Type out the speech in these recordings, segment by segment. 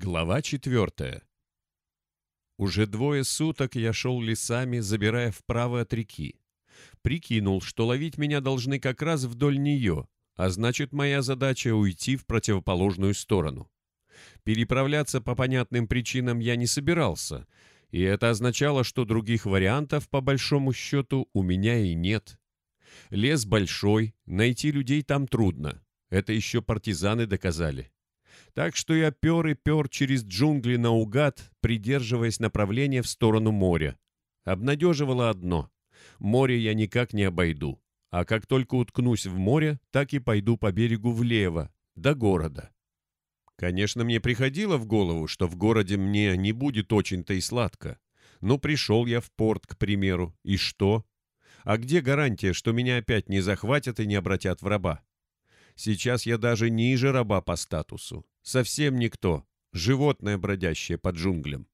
Глава четвертая. Уже двое суток я шел лесами, забирая вправо от реки. Прикинул, что ловить меня должны как раз вдоль нее, а значит, моя задача — уйти в противоположную сторону. Переправляться по понятным причинам я не собирался, и это означало, что других вариантов, по большому счету, у меня и нет. Лес большой, найти людей там трудно. Это еще партизаны доказали. Так что я пер и пер через джунгли наугад, придерживаясь направления в сторону моря. Обнадеживало одно — море я никак не обойду. А как только уткнусь в море, так и пойду по берегу влево, до города. Конечно, мне приходило в голову, что в городе мне не будет очень-то и сладко. Но пришел я в порт, к примеру, и что? А где гарантия, что меня опять не захватят и не обратят в раба? Сейчас я даже ниже раба по статусу. Совсем никто. Животное, бродящее под джунглям.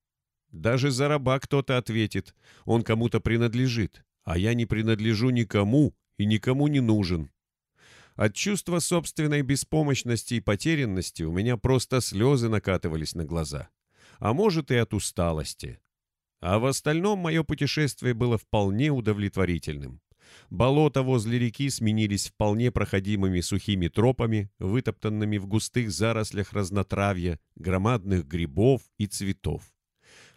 Даже за раба кто-то ответит. Он кому-то принадлежит. А я не принадлежу никому и никому не нужен. От чувства собственной беспомощности и потерянности у меня просто слезы накатывались на глаза. А может и от усталости. А в остальном мое путешествие было вполне удовлетворительным. Болота возле реки сменились вполне проходимыми сухими тропами, вытоптанными в густых зарослях разнотравья, громадных грибов и цветов.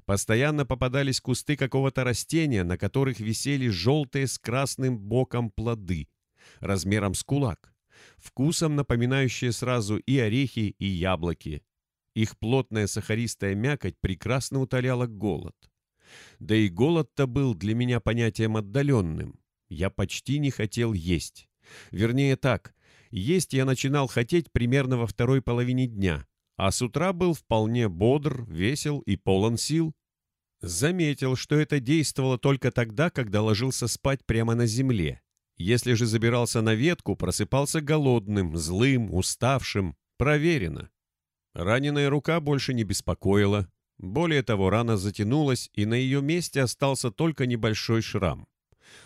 Постоянно попадались кусты какого-то растения, на которых висели желтые с красным боком плоды, размером с кулак, вкусом напоминающие сразу и орехи, и яблоки. Их плотная сахаристая мякоть прекрасно утоляла голод. Да и голод-то был для меня понятием отдаленным. Я почти не хотел есть. Вернее так, есть я начинал хотеть примерно во второй половине дня, а с утра был вполне бодр, весел и полон сил. Заметил, что это действовало только тогда, когда ложился спать прямо на земле. Если же забирался на ветку, просыпался голодным, злым, уставшим. Проверено. Раненая рука больше не беспокоила. Более того, рана затянулась, и на ее месте остался только небольшой шрам.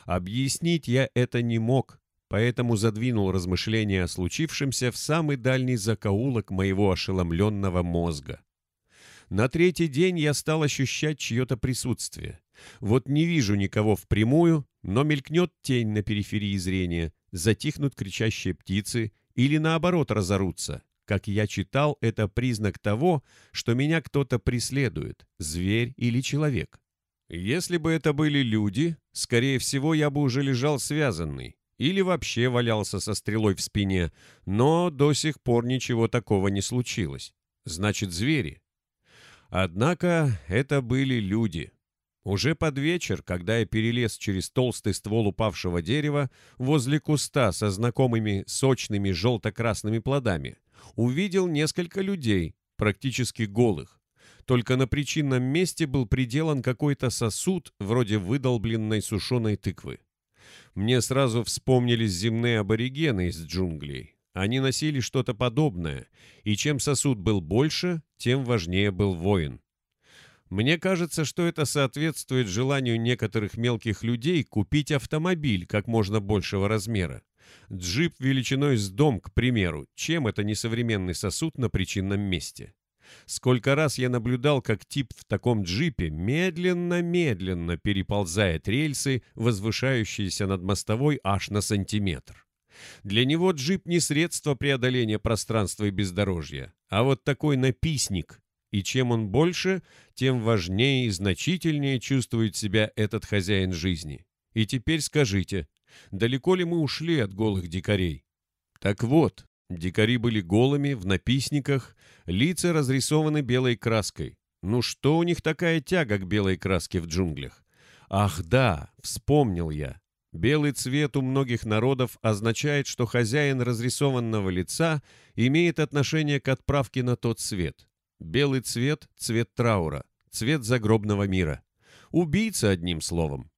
Объяснить я это не мог, поэтому задвинул размышления о случившемся в самый дальний закоулок моего ошеломленного мозга. На третий день я стал ощущать чье-то присутствие. Вот не вижу никого впрямую, но мелькнет тень на периферии зрения, затихнут кричащие птицы или наоборот разорутся. Как я читал, это признак того, что меня кто-то преследует, зверь или человек. Если бы это были люди, скорее всего, я бы уже лежал связанный или вообще валялся со стрелой в спине, но до сих пор ничего такого не случилось. Значит, звери. Однако это были люди. Уже под вечер, когда я перелез через толстый ствол упавшего дерева возле куста со знакомыми сочными желто-красными плодами, увидел несколько людей, практически голых. Только на причинном месте был приделан какой-то сосуд, вроде выдолбленной сушеной тыквы. Мне сразу вспомнились земные аборигены из джунглей. Они носили что-то подобное, и чем сосуд был больше, тем важнее был воин. Мне кажется, что это соответствует желанию некоторых мелких людей купить автомобиль как можно большего размера. Джип величиной с дом, к примеру, чем это не современный сосуд на причинном месте. Сколько раз я наблюдал, как тип в таком джипе медленно-медленно переползает рельсы, возвышающиеся над мостовой аж на сантиметр. Для него джип не средство преодоления пространства и бездорожья, а вот такой написник. И чем он больше, тем важнее и значительнее чувствует себя этот хозяин жизни. И теперь скажите, далеко ли мы ушли от голых дикарей? Так вот, Дикари были голыми, в написниках, лица разрисованы белой краской. Ну что у них такая тяга к белой краске в джунглях? Ах да, вспомнил я. Белый цвет у многих народов означает, что хозяин разрисованного лица имеет отношение к отправке на тот свет. Белый цвет – цвет траура, цвет загробного мира. Убийца, одним словом.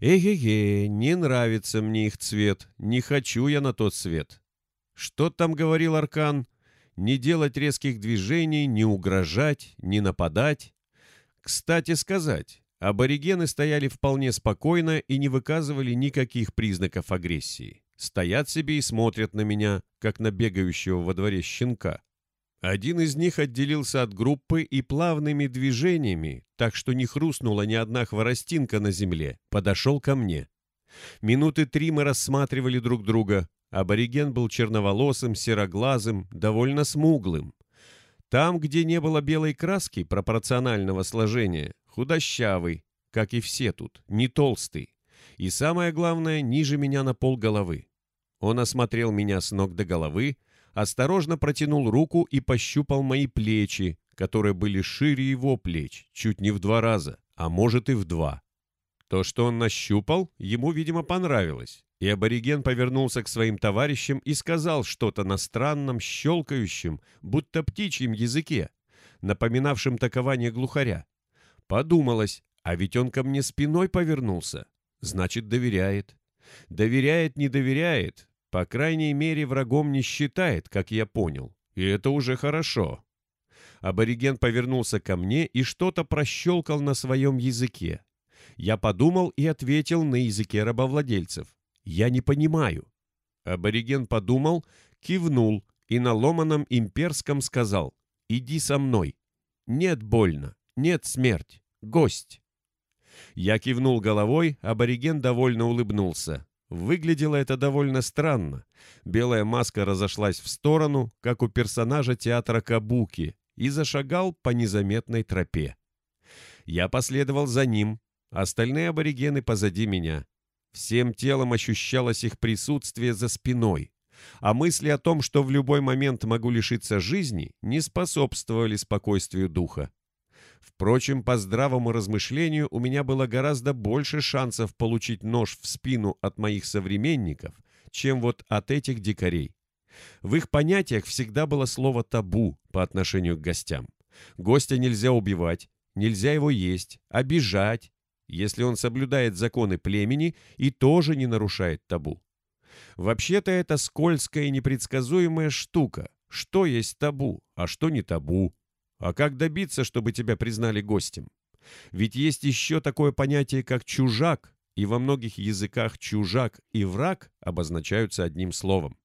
Эге-ге, не нравится мне их цвет, не хочу я на тот свет. Что там говорил Аркан? Не делать резких движений, не угрожать, не нападать. Кстати сказать, аборигены стояли вполне спокойно и не выказывали никаких признаков агрессии. Стоят себе и смотрят на меня, как на бегающего во дворе щенка. Один из них отделился от группы и плавными движениями, так что не хрустнула ни одна хворостинка на земле, подошел ко мне. Минуты три мы рассматривали друг друга. Абориген был черноволосым, сероглазым, довольно смуглым. Там, где не было белой краски пропорционального сложения, худощавый, как и все тут, не толстый. И самое главное, ниже меня на пол головы. Он осмотрел меня с ног до головы, осторожно протянул руку и пощупал мои плечи, которые были шире его плеч, чуть не в два раза, а может и в два. То, что он нащупал, ему, видимо, понравилось, и абориген повернулся к своим товарищам и сказал что-то на странном, щелкающем, будто птичьем языке, напоминавшем такование глухаря. Подумалось, а ведь он ко мне спиной повернулся, значит, доверяет. Доверяет, не доверяет, по крайней мере, врагом не считает, как я понял. И это уже хорошо. Абориген повернулся ко мне и что-то прощелкал на своем языке. Я подумал и ответил на языке рабовладельцев. «Я не понимаю». Абориген подумал, кивнул и на ломаном имперском сказал «Иди со мной». «Нет больно, нет смерть, гость». Я кивнул головой, абориген довольно улыбнулся. Выглядело это довольно странно. Белая маска разошлась в сторону, как у персонажа театра Кабуки, и зашагал по незаметной тропе. Я последовал за ним, остальные аборигены позади меня. Всем телом ощущалось их присутствие за спиной, а мысли о том, что в любой момент могу лишиться жизни, не способствовали спокойствию духа. Впрочем, по здравому размышлению у меня было гораздо больше шансов получить нож в спину от моих современников, чем вот от этих дикарей. В их понятиях всегда было слово «табу» по отношению к гостям. Гостя нельзя убивать, нельзя его есть, обижать, если он соблюдает законы племени и тоже не нарушает табу. Вообще-то это скользкая и непредсказуемая штука. Что есть табу, а что не табу. А как добиться, чтобы тебя признали гостем? Ведь есть еще такое понятие, как чужак, и во многих языках чужак и враг обозначаются одним словом.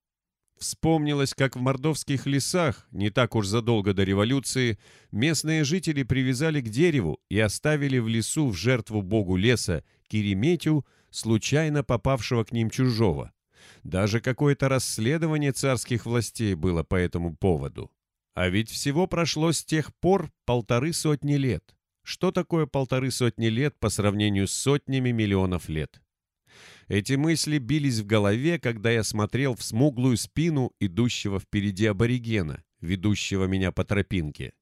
Вспомнилось, как в мордовских лесах, не так уж задолго до революции, местные жители привязали к дереву и оставили в лесу в жертву богу леса Кириметю, случайно попавшего к ним чужого. Даже какое-то расследование царских властей было по этому поводу. А ведь всего прошло с тех пор полторы сотни лет. Что такое полторы сотни лет по сравнению с сотнями миллионов лет? Эти мысли бились в голове, когда я смотрел в смуглую спину идущего впереди аборигена, ведущего меня по тропинке.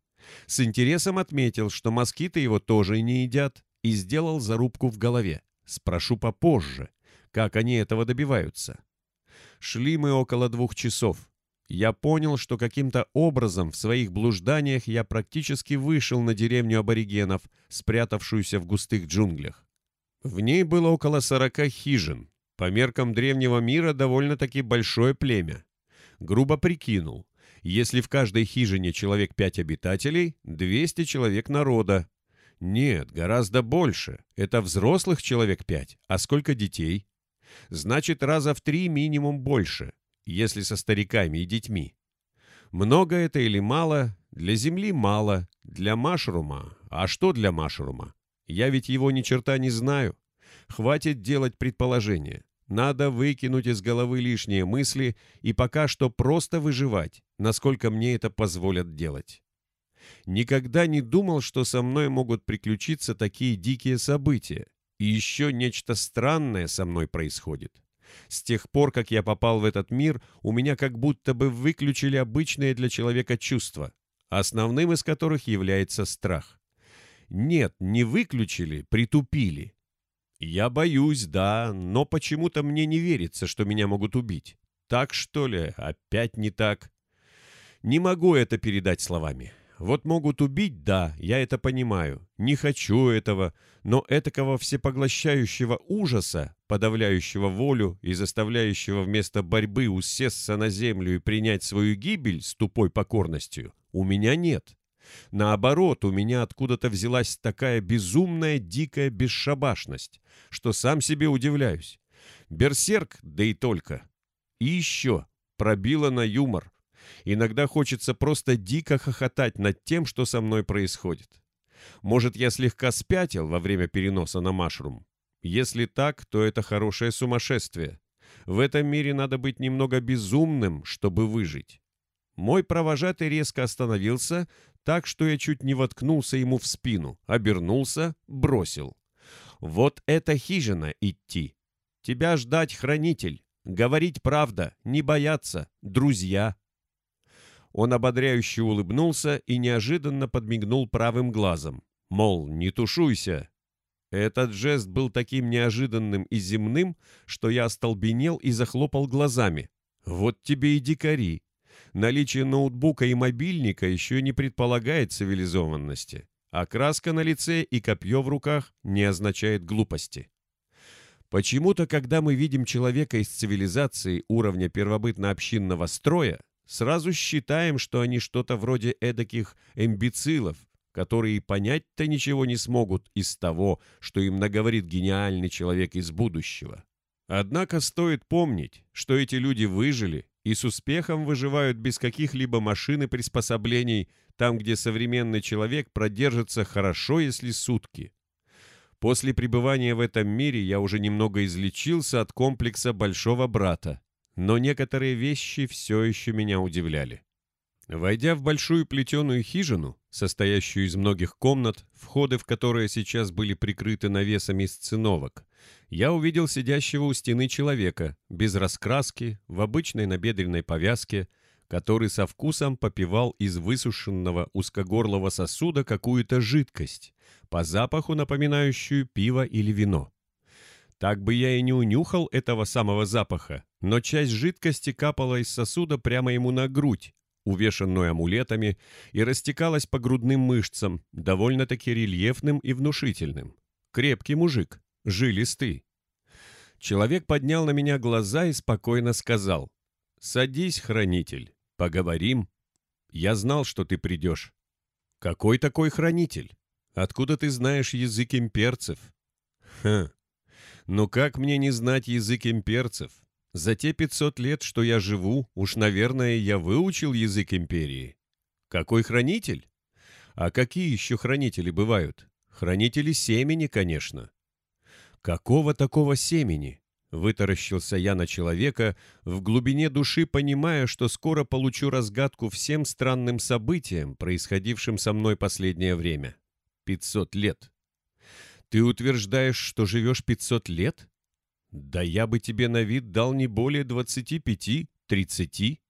С интересом отметил, что москиты его тоже не едят, и сделал зарубку в голове. Спрошу попозже, как они этого добиваются. Шли мы около двух часов. Я понял, что каким-то образом в своих блужданиях я практически вышел на деревню аборигенов, спрятавшуюся в густых джунглях. В ней было около сорока хижин. По меркам древнего мира довольно-таки большое племя. Грубо прикинул, если в каждой хижине человек пять обитателей, 200 человек народа. Нет, гораздо больше. Это взрослых человек пять. А сколько детей? Значит, раза в три минимум больше если со стариками и детьми. Много это или мало? Для земли мало, для машрума. А что для машрума? Я ведь его ни черта не знаю. Хватит делать предположения. Надо выкинуть из головы лишние мысли и пока что просто выживать, насколько мне это позволят делать. Никогда не думал, что со мной могут приключиться такие дикие события. И еще нечто странное со мной происходит. С тех пор, как я попал в этот мир, у меня как будто бы выключили обычные для человека чувства, основным из которых является страх. Нет, не выключили, притупили. Я боюсь, да, но почему-то мне не верится, что меня могут убить. Так что ли? Опять не так. Не могу это передать словами. Вот могут убить, да, я это понимаю. Не хочу этого, но этакого всепоглощающего ужаса, подавляющего волю и заставляющего вместо борьбы усесться на землю и принять свою гибель с тупой покорностью, у меня нет. Наоборот, у меня откуда-то взялась такая безумная, дикая бесшабашность, что сам себе удивляюсь. Берсерк, да и только. И еще, пробило на юмор. Иногда хочется просто дико хохотать над тем, что со мной происходит. Может, я слегка спятил во время переноса на Машрум? Если так, то это хорошее сумасшествие. В этом мире надо быть немного безумным, чтобы выжить. Мой провожатый резко остановился, так что я чуть не воткнулся ему в спину, обернулся, бросил. «Вот это хижина идти. Тебя ждать хранитель. Говорить правда, не бояться, друзья». Он ободряюще улыбнулся и неожиданно подмигнул правым глазом. Мол, не тушуйся. Этот жест был таким неожиданным и земным, что я остолбенел и захлопал глазами. Вот тебе и дикари. Наличие ноутбука и мобильника еще не предполагает цивилизованности, а краска на лице и копье в руках не означает глупости. Почему-то, когда мы видим человека из цивилизации уровня первобытно-общинного строя, сразу считаем, что они что-то вроде эдаких эмбицилов, которые понять-то ничего не смогут из того, что им наговорит гениальный человек из будущего. Однако стоит помнить, что эти люди выжили и с успехом выживают без каких-либо машин и приспособлений, там, где современный человек продержится хорошо, если сутки. После пребывания в этом мире я уже немного излечился от комплекса большого брата, но некоторые вещи все еще меня удивляли. Войдя в большую плетеную хижину, состоящую из многих комнат, входы в которые сейчас были прикрыты навесами из циновок, я увидел сидящего у стены человека, без раскраски, в обычной набедренной повязке, который со вкусом попивал из высушенного узкогорлого сосуда какую-то жидкость, по запаху напоминающую пиво или вино. Так бы я и не унюхал этого самого запаха, но часть жидкости капала из сосуда прямо ему на грудь, увешанную амулетами, и растекалась по грудным мышцам, довольно-таки рельефным и внушительным. Крепкий мужик, жилистый. Человек поднял на меня глаза и спокойно сказал, «Садись, хранитель, поговорим. Я знал, что ты придешь». «Какой такой хранитель? Откуда ты знаешь язык имперцев?» «Хм, ну как мне не знать язык имперцев? За те 500 лет, что я живу, уж, наверное, я выучил язык империи. Какой хранитель? А какие еще хранители бывают? Хранители семени, конечно. Какого такого семени? Вытаращился я на человека, в глубине души понимая, что скоро получу разгадку всем странным событиям, происходившим со мной последнее время. Пятьсот лет. Ты утверждаешь, что живешь пятьсот лет? Да я бы тебе на вид дал не более двадцати пяти-тридцати.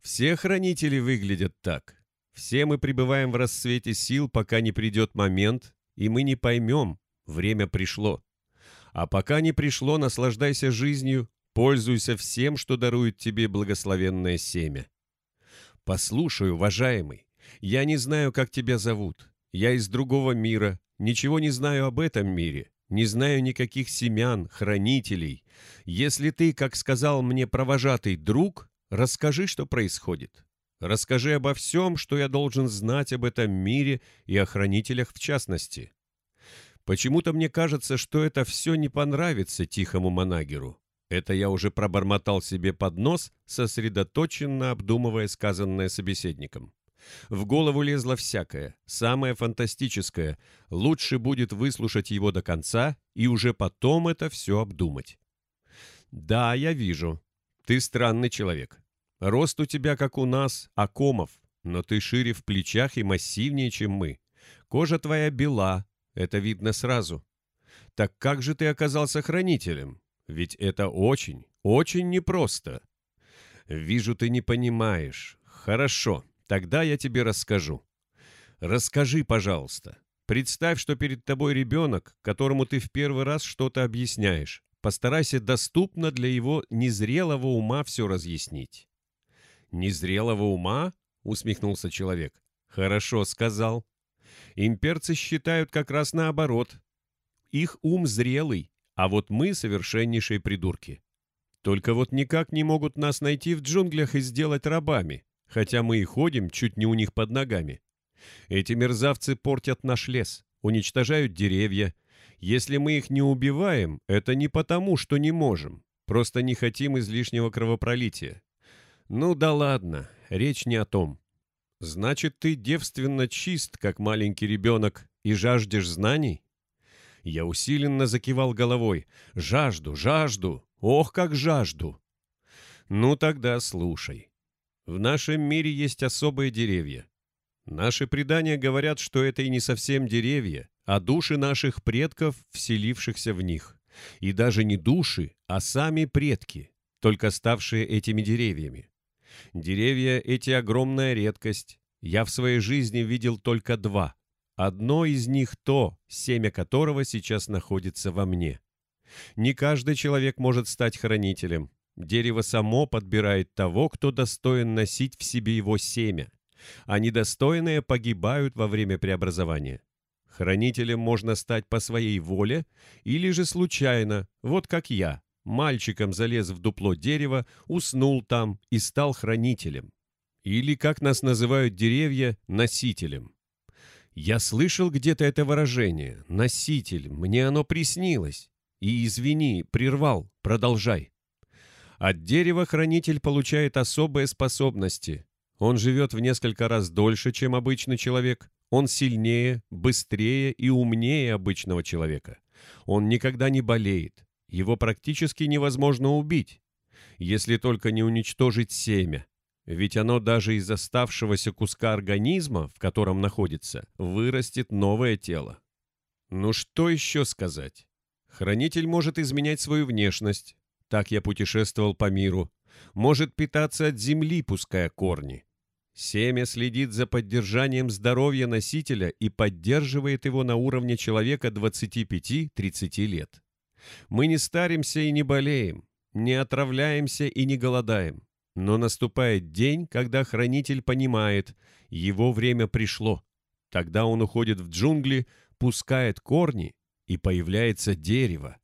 Все хранители выглядят так. Все мы пребываем в расцвете сил, пока не придет момент, и мы не поймем, время пришло. А пока не пришло, наслаждайся жизнью, пользуйся всем, что дарует тебе благословенное семя. Послушай, уважаемый, я не знаю, как тебя зовут. Я из другого мира, ничего не знаю об этом мире. Не знаю никаких семян, хранителей. Если ты, как сказал мне провожатый друг, расскажи, что происходит. Расскажи обо всем, что я должен знать об этом мире и о хранителях в частности. Почему-то мне кажется, что это все не понравится тихому Манагеру. Это я уже пробормотал себе под нос, сосредоточенно обдумывая сказанное собеседником. В голову лезло всякое, самое фантастическое. Лучше будет выслушать его до конца и уже потом это все обдумать. «Да, я вижу. Ты странный человек. Рост у тебя, как у нас, акомов, но ты шире в плечах и массивнее, чем мы. Кожа твоя бела, это видно сразу. Так как же ты оказался хранителем? Ведь это очень, очень непросто. Вижу, ты не понимаешь. Хорошо, Тогда я тебе расскажу. Расскажи, пожалуйста. Представь, что перед тобой ребенок, которому ты в первый раз что-то объясняешь. Постарайся доступно для его незрелого ума все разъяснить. «Незрелого ума?» — усмехнулся человек. «Хорошо сказал. Имперцы считают как раз наоборот. Их ум зрелый, а вот мы совершеннейшие придурки. Только вот никак не могут нас найти в джунглях и сделать рабами хотя мы и ходим чуть не у них под ногами. Эти мерзавцы портят наш лес, уничтожают деревья. Если мы их не убиваем, это не потому, что не можем, просто не хотим излишнего кровопролития. Ну да ладно, речь не о том. Значит, ты девственно чист, как маленький ребенок, и жаждешь знаний? Я усиленно закивал головой. Жажду, жажду, ох, как жажду! Ну тогда слушай. В нашем мире есть особые деревья. Наши предания говорят, что это и не совсем деревья, а души наших предков, вселившихся в них. И даже не души, а сами предки, только ставшие этими деревьями. Деревья эти огромная редкость. Я в своей жизни видел только два. Одно из них то, семя которого сейчас находится во мне. Не каждый человек может стать хранителем. Дерево само подбирает того, кто достоин носить в себе его семя, а недостойные погибают во время преобразования. Хранителем можно стать по своей воле или же случайно, вот как я, мальчиком залез в дупло дерева, уснул там и стал хранителем. Или, как нас называют деревья, носителем. Я слышал где-то это выражение «носитель», мне оно приснилось. И, извини, прервал, продолжай. От дерева хранитель получает особые способности. Он живет в несколько раз дольше, чем обычный человек. Он сильнее, быстрее и умнее обычного человека. Он никогда не болеет. Его практически невозможно убить, если только не уничтожить семя. Ведь оно даже из оставшегося куска организма, в котором находится, вырастет новое тело. Ну что еще сказать? Хранитель может изменять свою внешность. Так я путешествовал по миру. Может питаться от земли, пуская корни. Семя следит за поддержанием здоровья носителя и поддерживает его на уровне человека 25-30 лет. Мы не старимся и не болеем, не отравляемся и не голодаем. Но наступает день, когда хранитель понимает, его время пришло. Тогда он уходит в джунгли, пускает корни, и появляется дерево.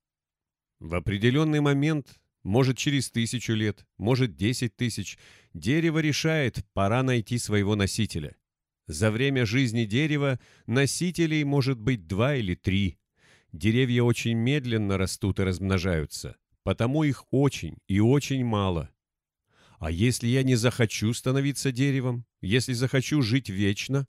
В определенный момент может, через тысячу лет, может, десять тысяч. Дерево решает, пора найти своего носителя. За время жизни дерева носителей может быть два или три. Деревья очень медленно растут и размножаются, потому их очень и очень мало. А если я не захочу становиться деревом, если захочу жить вечно?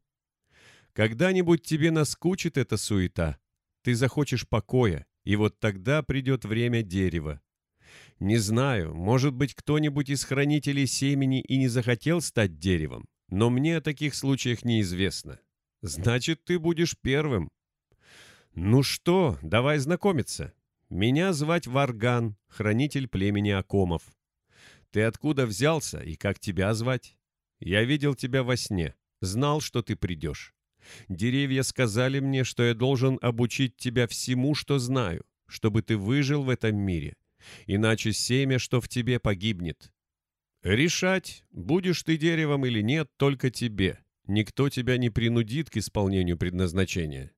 Когда-нибудь тебе наскучит эта суета. Ты захочешь покоя, и вот тогда придет время дерева. Не знаю, может быть, кто-нибудь из хранителей семени и не захотел стать деревом, но мне о таких случаях неизвестно. Значит, ты будешь первым. Ну что, давай знакомиться. Меня звать Варган, хранитель племени Акомов. Ты откуда взялся и как тебя звать? Я видел тебя во сне, знал, что ты придешь. Деревья сказали мне, что я должен обучить тебя всему, что знаю, чтобы ты выжил в этом мире иначе семя, что в тебе, погибнет. Решать, будешь ты деревом или нет, только тебе. Никто тебя не принудит к исполнению предназначения.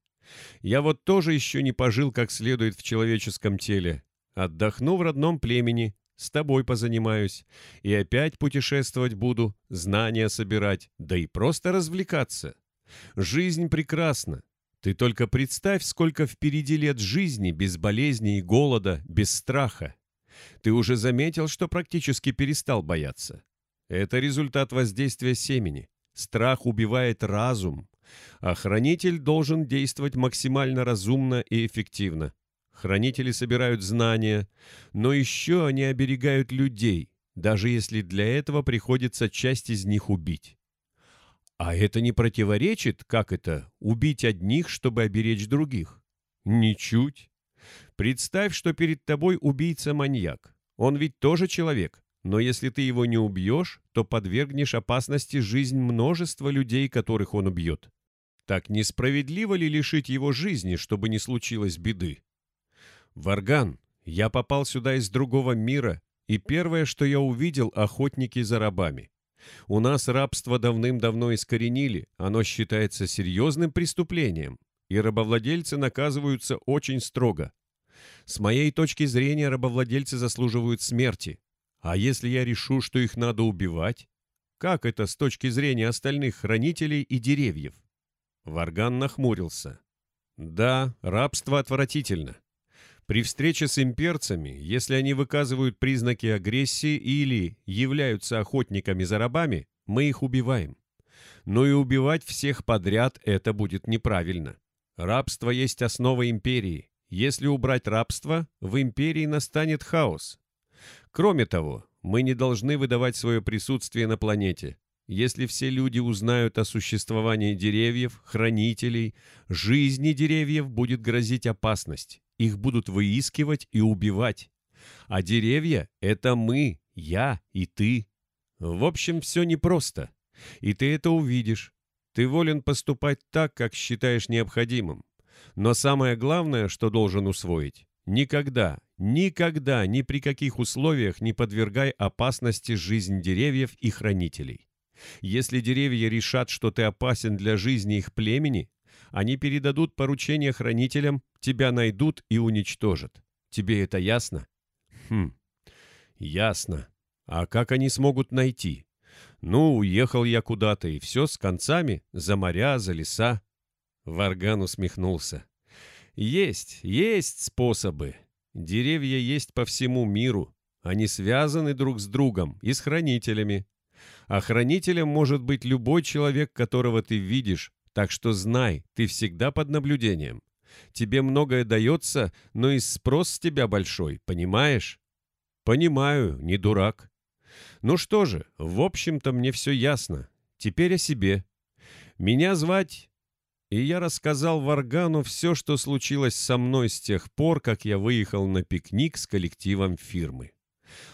Я вот тоже еще не пожил как следует в человеческом теле. Отдохну в родном племени, с тобой позанимаюсь. И опять путешествовать буду, знания собирать, да и просто развлекаться. Жизнь прекрасна, ты только представь, сколько впереди лет жизни без болезни и голода, без страха. Ты уже заметил, что практически перестал бояться. Это результат воздействия семени. Страх убивает разум, а хранитель должен действовать максимально разумно и эффективно. Хранители собирают знания, но еще они оберегают людей, даже если для этого приходится часть из них убить. А это не противоречит, как это, убить одних, чтобы оберечь других? Ничуть. Представь, что перед тобой убийца-маньяк. Он ведь тоже человек, но если ты его не убьешь, то подвергнешь опасности жизнь множества людей, которых он убьет. Так несправедливо ли лишить его жизни, чтобы не случилось беды? Варган, я попал сюда из другого мира, и первое, что я увидел, охотники за рабами. У нас рабство давным-давно искоренили, оно считается серьезным преступлением, и рабовладельцы наказываются очень строго. С моей точки зрения, рабовладельцы заслуживают смерти. А если я решу, что их надо убивать? Как это с точки зрения остальных хранителей и деревьев? Варган нахмурился. Да, рабство отвратительно. При встрече с имперцами, если они выказывают признаки агрессии или являются охотниками за рабами, мы их убиваем. Но и убивать всех подряд это будет неправильно. Рабство есть основа империи. Если убрать рабство, в империи настанет хаос. Кроме того, мы не должны выдавать свое присутствие на планете. Если все люди узнают о существовании деревьев, хранителей, жизни деревьев будет грозить опасность. Их будут выискивать и убивать. А деревья — это мы, я и ты. В общем, все непросто. И ты это увидишь. Ты волен поступать так, как считаешь необходимым. Но самое главное, что должен усвоить — никогда, никогда, ни при каких условиях не подвергай опасности жизнь деревьев и хранителей. Если деревья решат, что ты опасен для жизни их племени, они передадут поручение хранителям, тебя найдут и уничтожат. Тебе это ясно? Хм, ясно. А как они смогут найти? Ну, уехал я куда-то, и все с концами, за моря, за леса. Варган усмехнулся. Есть, есть способы. Деревья есть по всему миру. Они связаны друг с другом и с хранителями. А хранителем может быть любой человек, которого ты видишь, так что знай, ты всегда под наблюдением. Тебе многое дается, но и спрос с тебя большой, понимаешь? Понимаю, не дурак. Ну что же, в общем-то мне все ясно. Теперь о себе. Меня звать... И я рассказал Варгану все, что случилось со мной с тех пор, как я выехал на пикник с коллективом фирмы.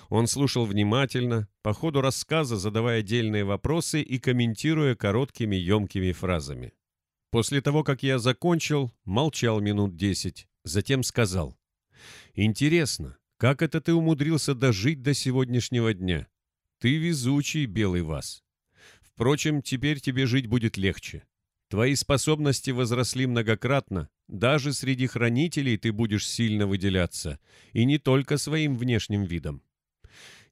Он слушал внимательно, по ходу рассказа задавая отдельные вопросы и комментируя короткими емкими фразами. После того, как я закончил, молчал минут десять, затем сказал. «Интересно, как это ты умудрился дожить до сегодняшнего дня? Ты везучий, белый вас. Впрочем, теперь тебе жить будет легче. Твои способности возросли многократно, даже среди хранителей ты будешь сильно выделяться, и не только своим внешним видом.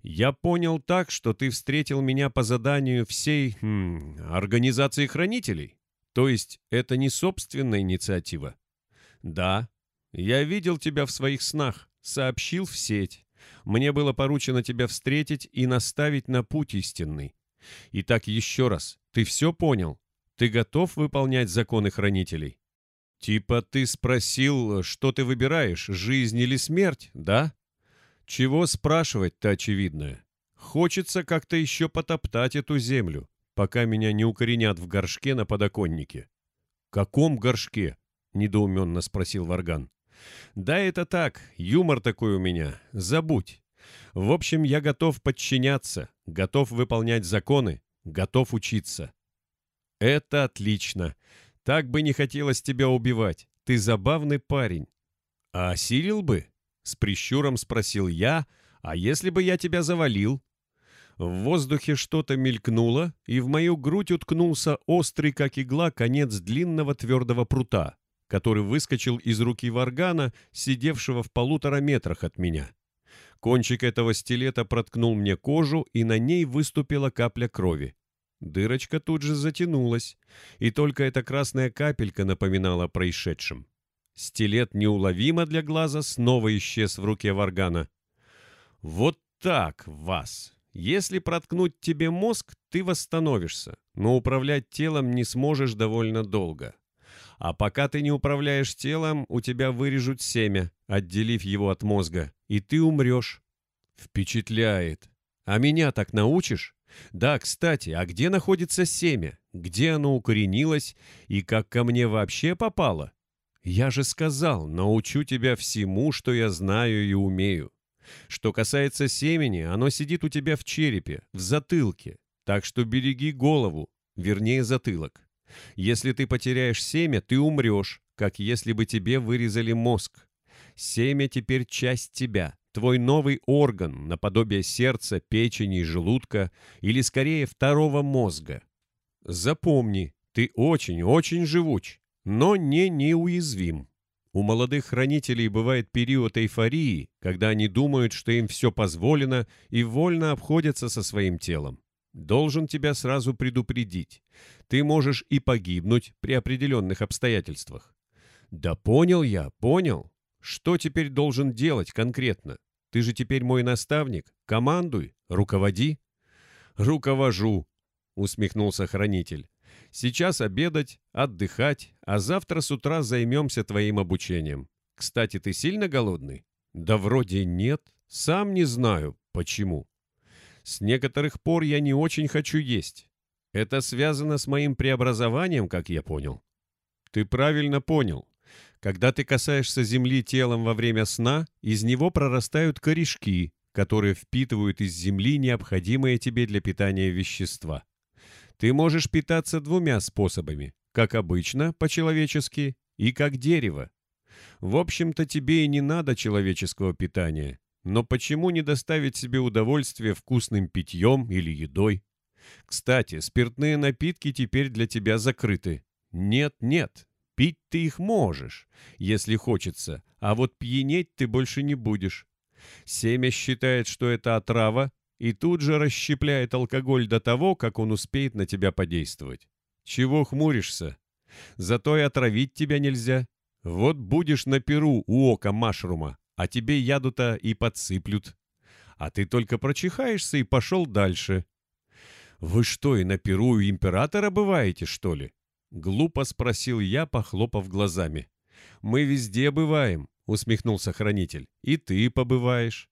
Я понял так, что ты встретил меня по заданию всей хм, организации хранителей. То есть это не собственная инициатива. Да, я видел тебя в своих снах, сообщил в сеть. Мне было поручено тебя встретить и наставить на путь истинный. Итак, еще раз, ты все понял? Ты готов выполнять законы хранителей? Типа ты спросил, что ты выбираешь, жизнь или смерть, да? Чего спрашивать-то очевидное? Хочется как-то еще потоптать эту землю, пока меня не укоренят в горшке на подоконнике. «Каком горшке?» — недоуменно спросил Варган. «Да это так, юмор такой у меня, забудь. В общем, я готов подчиняться, готов выполнять законы, готов учиться». «Это отлично. Так бы не хотелось тебя убивать. Ты забавный парень. А осилил бы?» С прищуром спросил я, а если бы я тебя завалил? В воздухе что-то мелькнуло, и в мою грудь уткнулся острый, как игла, конец длинного твердого прута, который выскочил из руки варгана, сидевшего в полутора метрах от меня. Кончик этого стилета проткнул мне кожу, и на ней выступила капля крови. Дырочка тут же затянулась, и только эта красная капелька напоминала о происшедшем. Стилет неуловимо для глаза снова исчез в руке Варгана. «Вот так, вас! Если проткнуть тебе мозг, ты восстановишься, но управлять телом не сможешь довольно долго. А пока ты не управляешь телом, у тебя вырежут семя, отделив его от мозга, и ты умрешь». «Впечатляет! А меня так научишь?» «Да, кстати, а где находится семя? Где оно укоренилось? И как ко мне вообще попало?» Я же сказал, научу тебя всему, что я знаю и умею. Что касается семени, оно сидит у тебя в черепе, в затылке, так что береги голову, вернее затылок. Если ты потеряешь семя, ты умрешь, как если бы тебе вырезали мозг. Семя теперь часть тебя, твой новый орган, наподобие сердца, печени и желудка, или скорее второго мозга. Запомни, ты очень-очень живуч но не неуязвим. У молодых хранителей бывает период эйфории, когда они думают, что им все позволено и вольно обходятся со своим телом. Должен тебя сразу предупредить. Ты можешь и погибнуть при определенных обстоятельствах. Да понял я, понял. Что теперь должен делать конкретно? Ты же теперь мой наставник. Командуй, руководи. Руковожу. усмехнулся хранитель. «Сейчас обедать, отдыхать, а завтра с утра займемся твоим обучением. Кстати, ты сильно голодный?» «Да вроде нет. Сам не знаю, почему. С некоторых пор я не очень хочу есть. Это связано с моим преобразованием, как я понял». «Ты правильно понял. Когда ты касаешься земли телом во время сна, из него прорастают корешки, которые впитывают из земли необходимые тебе для питания вещества. Ты можешь питаться двумя способами, как обычно, по-человечески, и как дерево. В общем-то, тебе и не надо человеческого питания, но почему не доставить себе удовольствие вкусным питьем или едой? Кстати, спиртные напитки теперь для тебя закрыты. Нет, нет, пить ты их можешь, если хочется, а вот пьянеть ты больше не будешь. Семя считает, что это отрава, и тут же расщепляет алкоголь до того, как он успеет на тебя подействовать. Чего хмуришься? Зато и отравить тебя нельзя. Вот будешь на перу у ока Машрума, а тебе яду-то и подсыплют. А ты только прочихаешься и пошел дальше. Вы что, и на перу у императора бываете, что ли? Глупо спросил я, похлопав глазами. Мы везде бываем, усмехнулся хранитель. «И ты побываешь».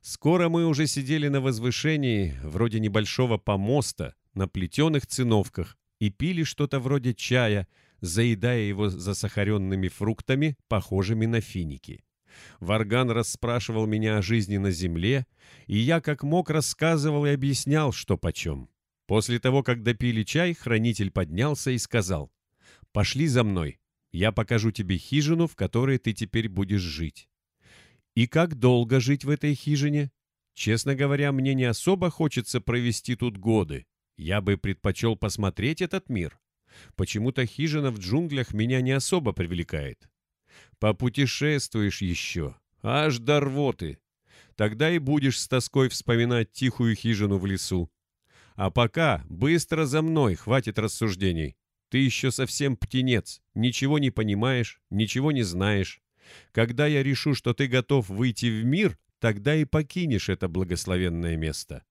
Скоро мы уже сидели на возвышении, вроде небольшого помоста, на плетеных циновках, и пили что-то вроде чая, заедая его засахаренными фруктами, похожими на финики. Варган расспрашивал меня о жизни на земле, и я как мог рассказывал и объяснял, что почем. После того, как допили чай, хранитель поднялся и сказал, «Пошли за мной, я покажу тебе хижину, в которой ты теперь будешь жить. И как долго жить в этой хижине? Честно говоря, мне не особо хочется провести тут годы. Я бы предпочел посмотреть этот мир. Почему-то хижина в джунглях меня не особо привлекает. Попутешествуешь еще, аж до рвоты. Тогда и будешь с тоской вспоминать тихую хижину в лесу. А пока быстро за мной, хватит рассуждений. Ты еще совсем птенец, ничего не понимаешь, ничего не знаешь. Когда я решу, что ты готов выйти в мир, тогда и покинешь это благословенное место.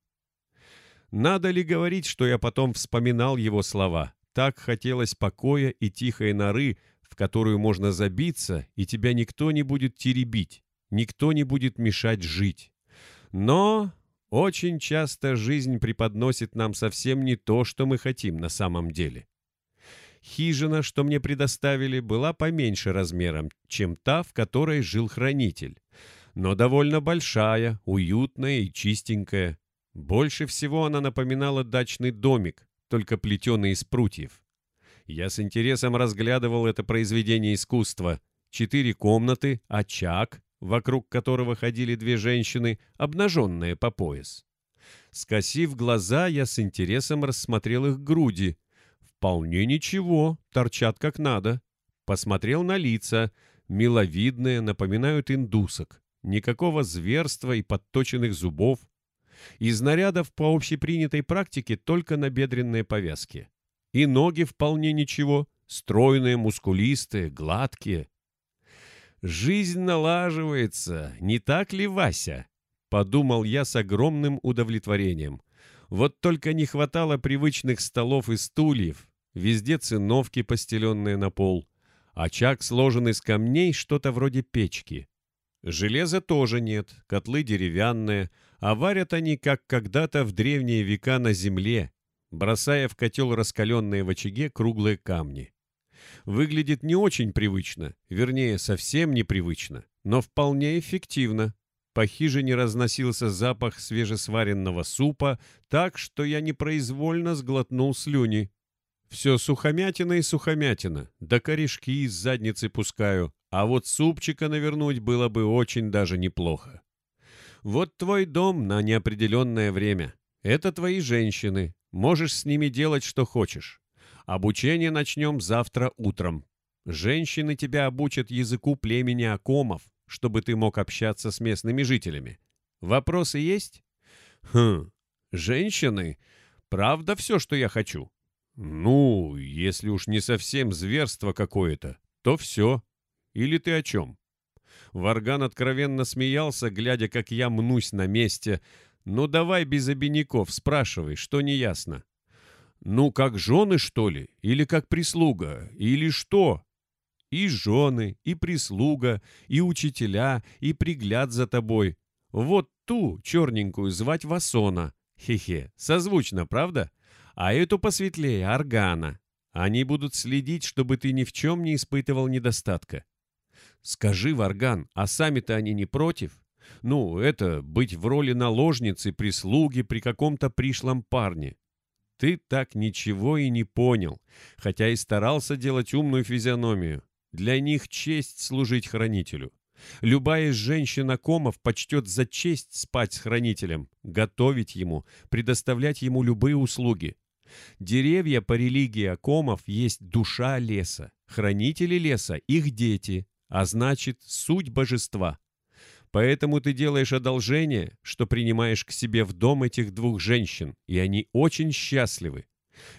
Надо ли говорить, что я потом вспоминал его слова? Так хотелось покоя и тихой норы, в которую можно забиться, и тебя никто не будет теребить, никто не будет мешать жить. Но очень часто жизнь преподносит нам совсем не то, что мы хотим на самом деле. Хижина, что мне предоставили, была поменьше размером, чем та, в которой жил хранитель, но довольно большая, уютная и чистенькая. Больше всего она напоминала дачный домик, только плетеный из прутьев. Я с интересом разглядывал это произведение искусства. Четыре комнаты, очаг, вокруг которого ходили две женщины, обнаженные по пояс. Скосив глаза, я с интересом рассмотрел их груди, Вполне ничего, торчат как надо. Посмотрел на лица, миловидные, напоминают индусок. Никакого зверства и подточенных зубов. Из нарядов по общепринятой практике только набедренные повязки. И ноги вполне ничего, стройные, мускулистые, гладкие. «Жизнь налаживается, не так ли, Вася?» — подумал я с огромным удовлетворением. Вот только не хватало привычных столов и стульев, везде циновки, постеленные на пол. Очаг сложен из камней, что-то вроде печки. Железа тоже нет, котлы деревянные, а варят они, как когда-то в древние века на земле, бросая в котел раскаленные в очаге круглые камни. Выглядит не очень привычно, вернее, совсем непривычно, но вполне эффективно. По хижине разносился запах свежесваренного супа, так что я непроизвольно сглотнул слюни. Все сухомятина и сухомятина, да корешки из задницы пускаю, а вот супчика навернуть было бы очень даже неплохо. Вот твой дом на неопределенное время. Это твои женщины. Можешь с ними делать, что хочешь. Обучение начнем завтра утром. Женщины тебя обучат языку племени Акомов, чтобы ты мог общаться с местными жителями. Вопросы есть? Хм, женщины? Правда все, что я хочу? Ну, если уж не совсем зверство какое-то, то все. Или ты о чем? Варган откровенно смеялся, глядя, как я мнусь на месте. Ну давай без обиняков, спрашивай, что неясно. Ну, как жены, что ли? Или как прислуга? Или что? И жены, и прислуга, и учителя, и пригляд за тобой. Вот ту, черненькую, звать Васона. Хе-хе, созвучно, правда? А эту посветлее, Аргана. Они будут следить, чтобы ты ни в чем не испытывал недостатка. Скажи, Варган, а сами-то они не против? Ну, это быть в роли наложницы, прислуги при каком-то пришлом парне. Ты так ничего и не понял, хотя и старался делать умную физиономию. Для них честь служить хранителю. Любая женщина комов почтет за честь спать с хранителем, готовить ему, предоставлять ему любые услуги. Деревья по религии Акомов есть душа леса, хранители леса – их дети, а значит, суть божества. Поэтому ты делаешь одолжение, что принимаешь к себе в дом этих двух женщин, и они очень счастливы.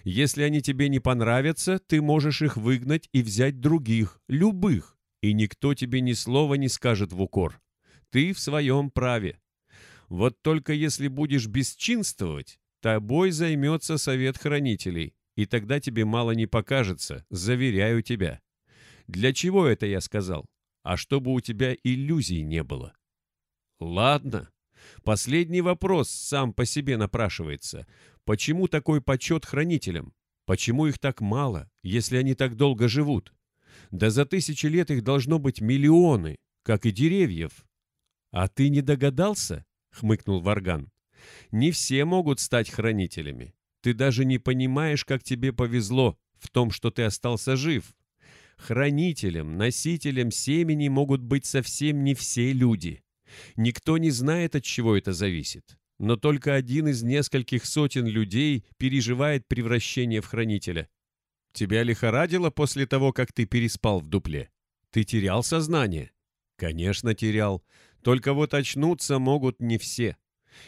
Если они тебе не понравятся, ты можешь их выгнать и взять других, любых, и никто тебе ни слова не скажет в укор. Ты в своем праве. Вот только если будешь бесчинствовать, тобой займется совет хранителей, и тогда тебе мало не покажется, заверяю тебя. Для чего это я сказал? А чтобы у тебя иллюзий не было. Ладно. Последний вопрос сам по себе напрашивается. Почему такой почет хранителям? Почему их так мало, если они так долго живут? Да за тысячи лет их должно быть миллионы, как и деревьев. А ты не догадался? Хмыкнул Варган. Не все могут стать хранителями. Ты даже не понимаешь, как тебе повезло в том, что ты остался жив. Хранителем, носителем семени могут быть совсем не все люди. Никто не знает, от чего это зависит. Но только один из нескольких сотен людей переживает превращение в хранителя. Тебя лихорадило после того, как ты переспал в дупле? Ты терял сознание? Конечно, терял. Только вот очнуться могут не все.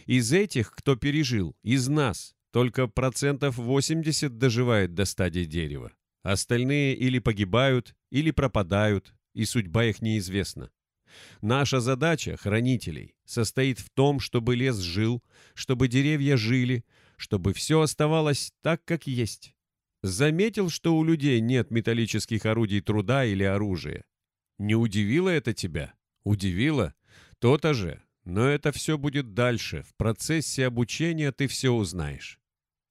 Из этих, кто пережил, из нас, только процентов 80 доживает до стадии дерева. Остальные или погибают, или пропадают, и судьба их неизвестна. Наша задача, хранителей, состоит в том, чтобы лес жил, чтобы деревья жили, чтобы все оставалось так, как есть. Заметил, что у людей нет металлических орудий труда или оружия? Не удивило это тебя? Удивило? То-то же. Но это все будет дальше. В процессе обучения ты все узнаешь.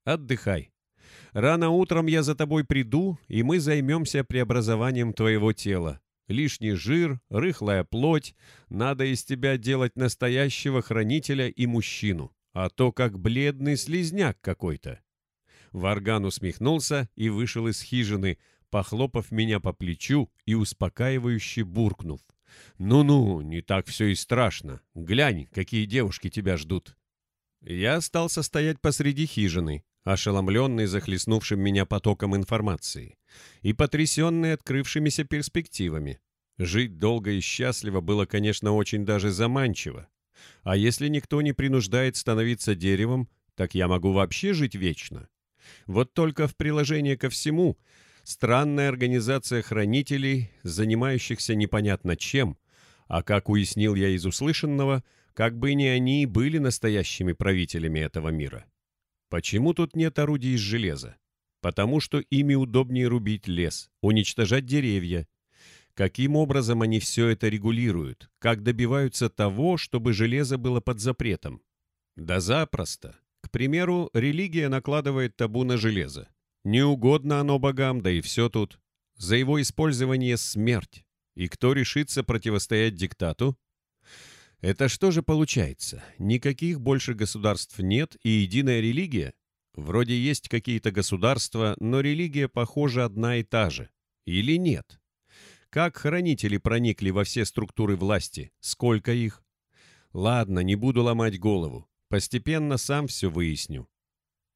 Отдыхай. Рано утром я за тобой приду, и мы займемся преобразованием твоего тела. Лишний жир, рыхлая плоть. Надо из тебя делать настоящего хранителя и мужчину. А то как бледный слизняк какой-то. Варган усмехнулся и вышел из хижины, похлопав меня по плечу и успокаивающе буркнув. «Ну-ну, не так все и страшно. Глянь, какие девушки тебя ждут». Я стал состоять посреди хижины, ошеломленный захлестнувшим меня потоком информации и потрясенный открывшимися перспективами. Жить долго и счастливо было, конечно, очень даже заманчиво. А если никто не принуждает становиться деревом, так я могу вообще жить вечно. Вот только в приложение ко всему странная организация хранителей, занимающихся непонятно чем, а как уяснил я из услышанного, как бы не они и были настоящими правителями этого мира. Почему тут нет орудий из железа? Потому что ими удобнее рубить лес, уничтожать деревья. Каким образом они все это регулируют? Как добиваются того, чтобы железо было под запретом? Да запросто. К примеру, религия накладывает табу на железо. Не угодно оно богам, да и все тут. За его использование смерть. И кто решится противостоять диктату? Это что же получается? Никаких больше государств нет и единая религия? Вроде есть какие-то государства, но религия, похоже, одна и та же. Или нет? Как хранители проникли во все структуры власти? Сколько их? Ладно, не буду ломать голову. Постепенно сам все выясню.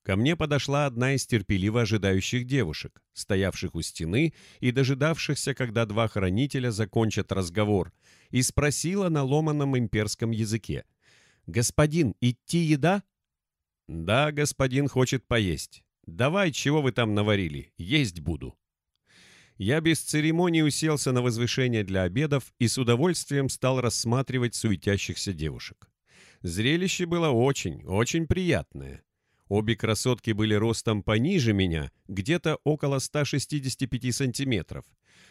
Ко мне подошла одна из терпеливо ожидающих девушек, стоявших у стены и дожидавшихся, когда два хранителя закончат разговор, и спросила на ломаном имперском языке. «Господин, идти еда?» «Да, господин хочет поесть. Давай, чего вы там наварили? Есть буду». Я без церемоний уселся на возвышение для обедов и с удовольствием стал рассматривать суетящихся девушек. Зрелище было очень, очень приятное. Обе красотки были ростом пониже меня, где-то около 165 сантиметров,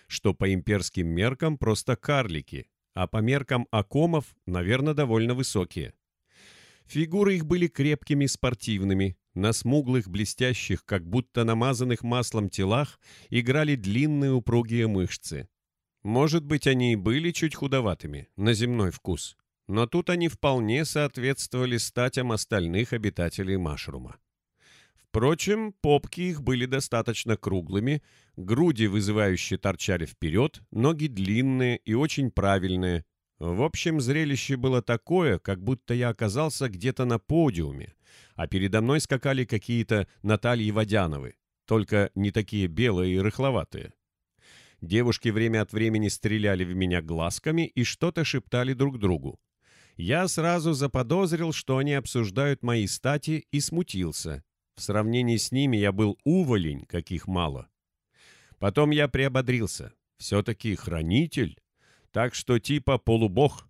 что по имперским меркам просто карлики, а по меркам акомов, наверное, довольно высокие. Фигуры их были крепкими, спортивными, на смуглых, блестящих, как будто намазанных маслом телах играли длинные упругие мышцы. Может быть, они и были чуть худоватыми, на земной вкус, но тут они вполне соответствовали статям остальных обитателей Машрума. Впрочем, попки их были достаточно круглыми, груди вызывающе торчали вперед, ноги длинные и очень правильные. В общем, зрелище было такое, как будто я оказался где-то на подиуме, а передо мной скакали какие-то Натальи Водяновы, только не такие белые и рыхловатые. Девушки время от времени стреляли в меня глазками и что-то шептали друг другу. Я сразу заподозрил, что они обсуждают мои стати, и смутился. В сравнении с ними я был уволень, каких мало. Потом я приободрился. Все-таки хранитель. Так что типа полубог.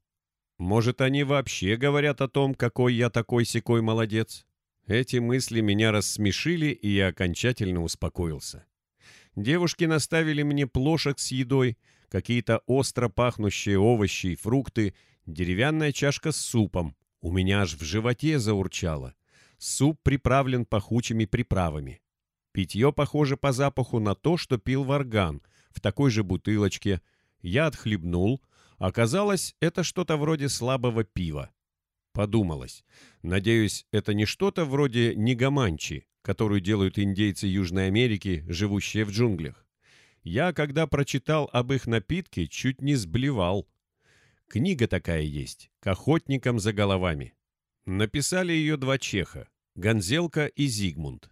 Может, они вообще говорят о том, какой я такой-сякой молодец? Эти мысли меня рассмешили, и я окончательно успокоился. Девушки наставили мне плошек с едой, какие-то остро пахнущие овощи и фрукты, деревянная чашка с супом. У меня аж в животе заурчало. Суп приправлен пахучими приправами. Питье похоже по запаху на то, что пил варган, в такой же бутылочке. Я отхлебнул. Оказалось, это что-то вроде слабого пива. Подумалось. Надеюсь, это не что-то вроде негаманчи, которую делают индейцы Южной Америки, живущие в джунглях. Я, когда прочитал об их напитке, чуть не сблевал. Книга такая есть, к охотникам за головами. Написали ее два чеха, Гонзелка и Зигмунд.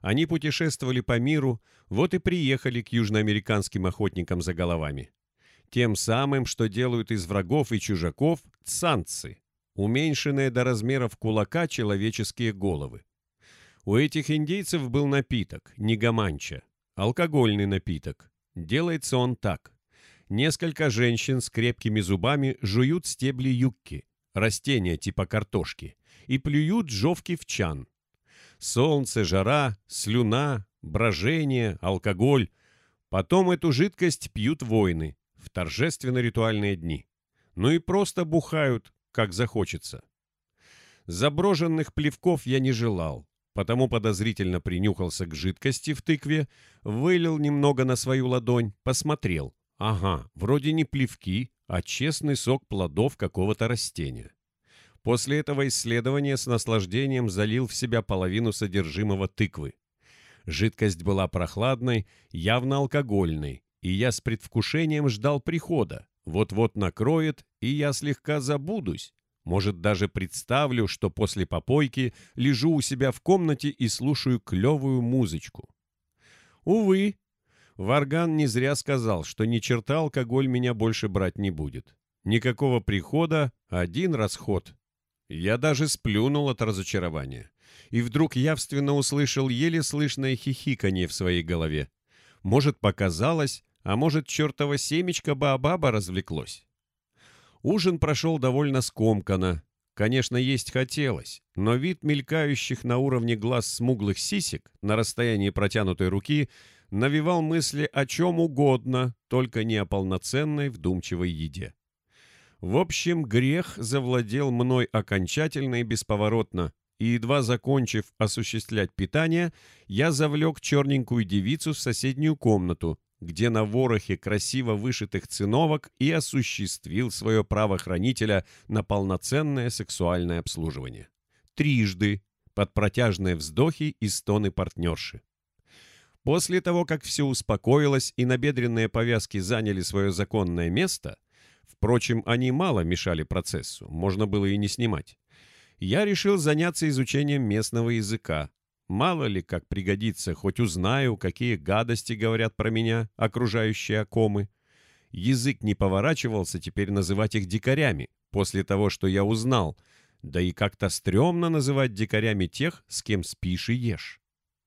Они путешествовали по миру, вот и приехали к южноамериканским охотникам за головами. Тем самым, что делают из врагов и чужаков цанцы, уменьшенные до размеров кулака человеческие головы. У этих индейцев был напиток, негаманча, алкогольный напиток. Делается он так. Несколько женщин с крепкими зубами жуют стебли юкки, растения типа картошки, и плюют жовки в чан. Солнце, жара, слюна, брожение, алкоголь. Потом эту жидкость пьют воины в торжественно-ритуальные дни. Ну и просто бухают, как захочется. Заброженных плевков я не желал, потому подозрительно принюхался к жидкости в тыкве, вылил немного на свою ладонь, посмотрел. Ага, вроде не плевки, а честный сок плодов какого-то растения. После этого исследования с наслаждением залил в себя половину содержимого тыквы. Жидкость была прохладной, явно алкогольной, и я с предвкушением ждал прихода. Вот-вот накроет, и я слегка забудусь, может, даже представлю, что после попойки лежу у себя в комнате и слушаю клевую музычку. Увы, Варган не зря сказал, что ни черта алкоголь меня больше брать не будет. Никакого прихода, один расход. Я даже сплюнул от разочарования. И вдруг явственно услышал еле слышное хихиканье в своей голове. Может, показалось, а может, чертова семечко Баобаба развлеклось. Ужин прошел довольно скомканно. Конечно, есть хотелось, но вид мелькающих на уровне глаз смуглых сисек на расстоянии протянутой руки навевал мысли о чем угодно, только не о полноценной вдумчивой еде. В общем, грех завладел мной окончательно и бесповоротно, и, едва закончив осуществлять питание, я завлек черненькую девицу в соседнюю комнату, где на ворохе красиво вышитых циновок и осуществил свое право хранителя на полноценное сексуальное обслуживание. Трижды, под протяжные вздохи и стоны партнерши. После того, как все успокоилось и набедренные повязки заняли свое законное место, впрочем, они мало мешали процессу, можно было и не снимать, я решил заняться изучением местного языка, Мало ли, как пригодится, хоть узнаю, какие гадости говорят про меня окружающие окомы. Язык не поворачивался теперь называть их дикарями, после того, что я узнал, да и как-то стрёмно называть дикарями тех, с кем спишь и ешь.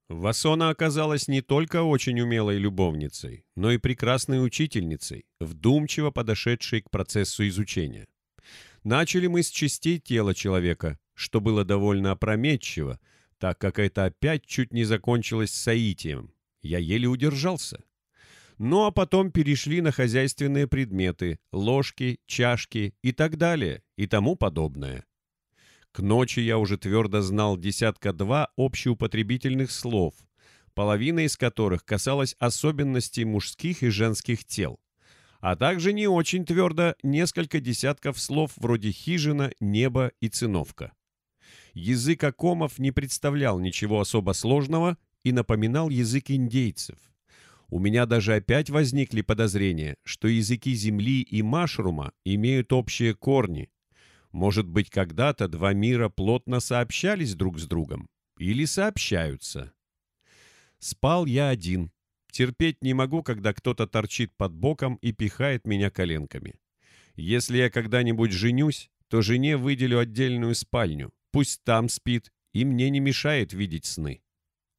Васона оказалась не только очень умелой любовницей, но и прекрасной учительницей, вдумчиво подошедшей к процессу изучения. Начали мы с частей тела человека, что было довольно опрометчиво, так как это опять чуть не закончилось соитием. Я еле удержался. Ну а потом перешли на хозяйственные предметы, ложки, чашки и так далее, и тому подобное. К ночи я уже твердо знал десятка-два общеупотребительных слов, половина из которых касалась особенностей мужских и женских тел, а также не очень твердо несколько десятков слов вроде «хижина», «небо» и «циновка». Язык акомов не представлял ничего особо сложного и напоминал язык индейцев. У меня даже опять возникли подозрения, что языки земли и машрума имеют общие корни, может быть, когда-то два мира плотно сообщались друг с другом. Или сообщаются. Спал я один. Терпеть не могу, когда кто-то торчит под боком и пихает меня коленками. Если я когда-нибудь женюсь, то жене выделю отдельную спальню. Пусть там спит, и мне не мешает видеть сны.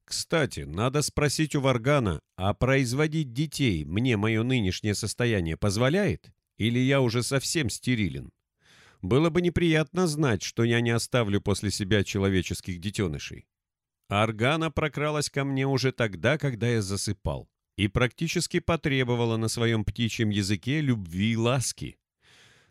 Кстати, надо спросить у Варгана, а производить детей мне мое нынешнее состояние позволяет? Или я уже совсем стерилен? Было бы неприятно знать, что я не оставлю после себя человеческих детенышей. Аргана прокралась ко мне уже тогда, когда я засыпал, и практически потребовала на своем птичьем языке любви и ласки.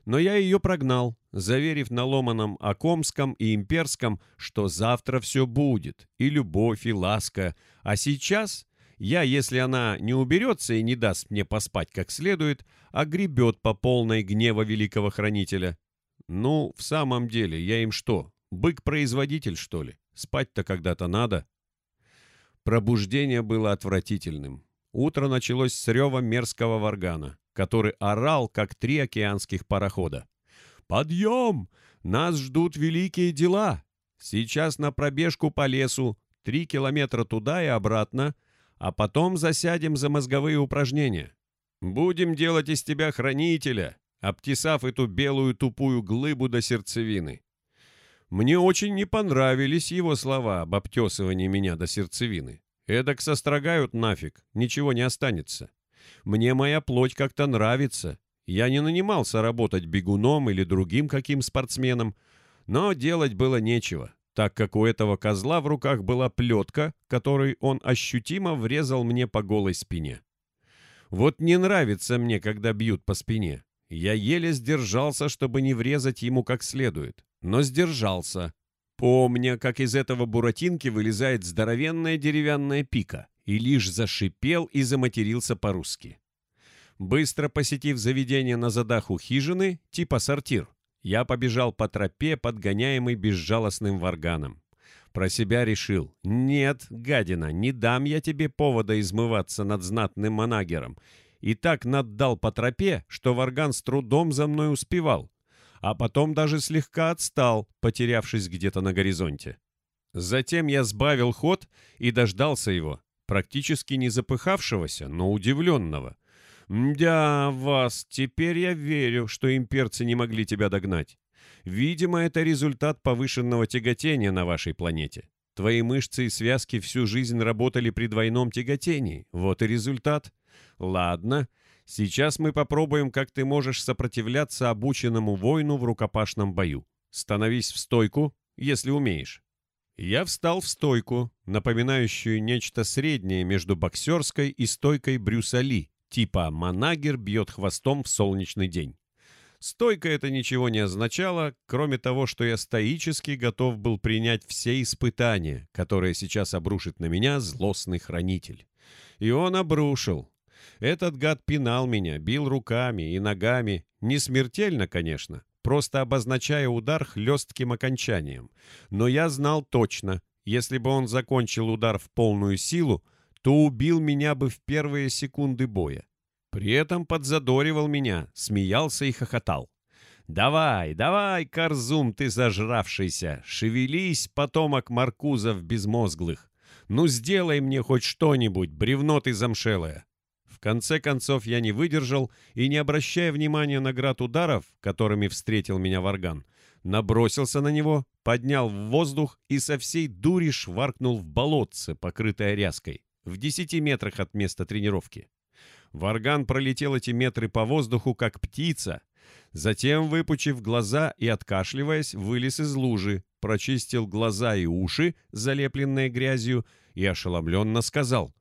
Но я ее прогнал, заверив на ломаном Акомском и Имперском, что завтра все будет, и любовь, и ласка, а сейчас я, если она не уберется и не даст мне поспать как следует, огребет по полной гнева великого хранителя. Ну, в самом деле, я им что, бык-производитель, что ли? Спать-то когда-то надо. Пробуждение было отвратительным. Утро началось с рева мерзкого варгана, который орал, как три океанских парохода. «Подъем! Нас ждут великие дела! Сейчас на пробежку по лесу, три километра туда и обратно, а потом засядем за мозговые упражнения. Будем делать из тебя хранителя, обтесав эту белую тупую глыбу до сердцевины. Мне очень не понравились его слова об обтесывании меня до сердцевины. Эдак сострогают нафиг, ничего не останется. Мне моя плоть как-то нравится. Я не нанимался работать бегуном или другим каким спортсменом, но делать было нечего, так как у этого козла в руках была плетка, которой он ощутимо врезал мне по голой спине. Вот не нравится мне, когда бьют по спине. Я еле сдержался, чтобы не врезать ему как следует, но сдержался, помня, как из этого буратинки вылезает здоровенная деревянная пика, и лишь зашипел и заматерился по-русски. Быстро посетив заведение на задаху хижины, типа сортир, я побежал по тропе, подгоняемый безжалостным варганом. Про себя решил, нет, гадина, не дам я тебе повода измываться над знатным манагером, и так наддал по тропе, что Варган с трудом за мной успевал, а потом даже слегка отстал, потерявшись где-то на горизонте. Затем я сбавил ход и дождался его, практически не запыхавшегося, но удивленного. «Мдя, вас, теперь я верю, что имперцы не могли тебя догнать. Видимо, это результат повышенного тяготения на вашей планете. Твои мышцы и связки всю жизнь работали при двойном тяготении. Вот и результат. Ладно, сейчас мы попробуем, как ты можешь сопротивляться обученному воину в рукопашном бою. Становись в стойку, если умеешь. Я встал в стойку, напоминающую нечто среднее между боксерской и стойкой Брюса Ли, типа «манагер бьет хвостом в солнечный день». Стойка это ничего не означало, кроме того, что я стоически готов был принять все испытания, которые сейчас обрушит на меня злостный хранитель. И он обрушил. Этот гад пинал меня, бил руками и ногами. Не смертельно, конечно, просто обозначая удар хлестким окончанием. Но я знал точно, если бы он закончил удар в полную силу, то убил меня бы в первые секунды боя. При этом подзадоривал меня, смеялся и хохотал. «Давай, давай, Корзум, ты зажравшийся! Шевелись, потомок Маркузов безмозглых! Ну сделай мне хоть что-нибудь, бревно ты замшелое!» Конце концов я не выдержал и, не обращая внимания на град ударов, которыми встретил меня Варган, набросился на него, поднял в воздух и со всей дури шваркнул в болотце, покрытое ряской, в десяти метрах от места тренировки. Варган пролетел эти метры по воздуху, как птица, Затем, выпучив глаза и откашливаясь, вылез из лужи, прочистил глаза и уши, залепленные грязью, и ошеломленно сказал,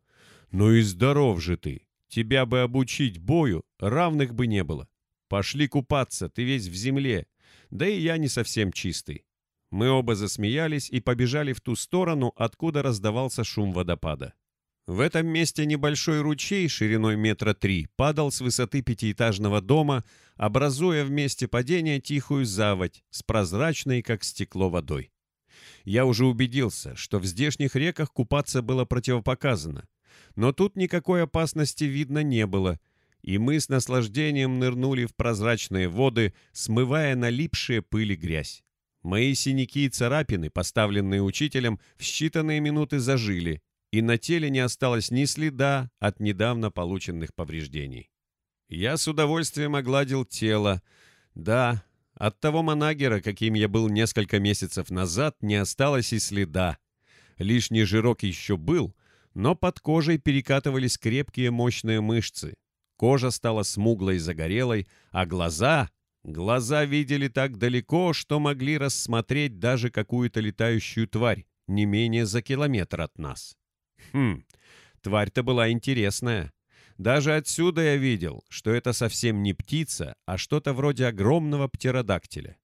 «Ну и здоров же ты! Тебя бы обучить бою, равных бы не было. Пошли купаться, ты весь в земле, да и я не совсем чистый». Мы оба засмеялись и побежали в ту сторону, откуда раздавался шум водопада. В этом месте небольшой ручей шириной метра три падал с высоты пятиэтажного дома, образуя в месте падения тихую заводь с прозрачной, как стекло, водой. Я уже убедился, что в здешних реках купаться было противопоказано, но тут никакой опасности видно не было, и мы с наслаждением нырнули в прозрачные воды, смывая налипшие пыли грязь. Мои синяки и царапины, поставленные учителем, в считанные минуты зажили, и на теле не осталось ни следа от недавно полученных повреждений. Я с удовольствием огладил тело. Да, от того манагера, каким я был несколько месяцев назад, не осталось и следа. Лишний жирок еще был, но под кожей перекатывались крепкие мощные мышцы. Кожа стала смуглой и загорелой, а глаза... Глаза видели так далеко, что могли рассмотреть даже какую-то летающую тварь, не менее за километр от нас. Хм, тварь-то была интересная. Даже отсюда я видел, что это совсем не птица, а что-то вроде огромного птеродактиля.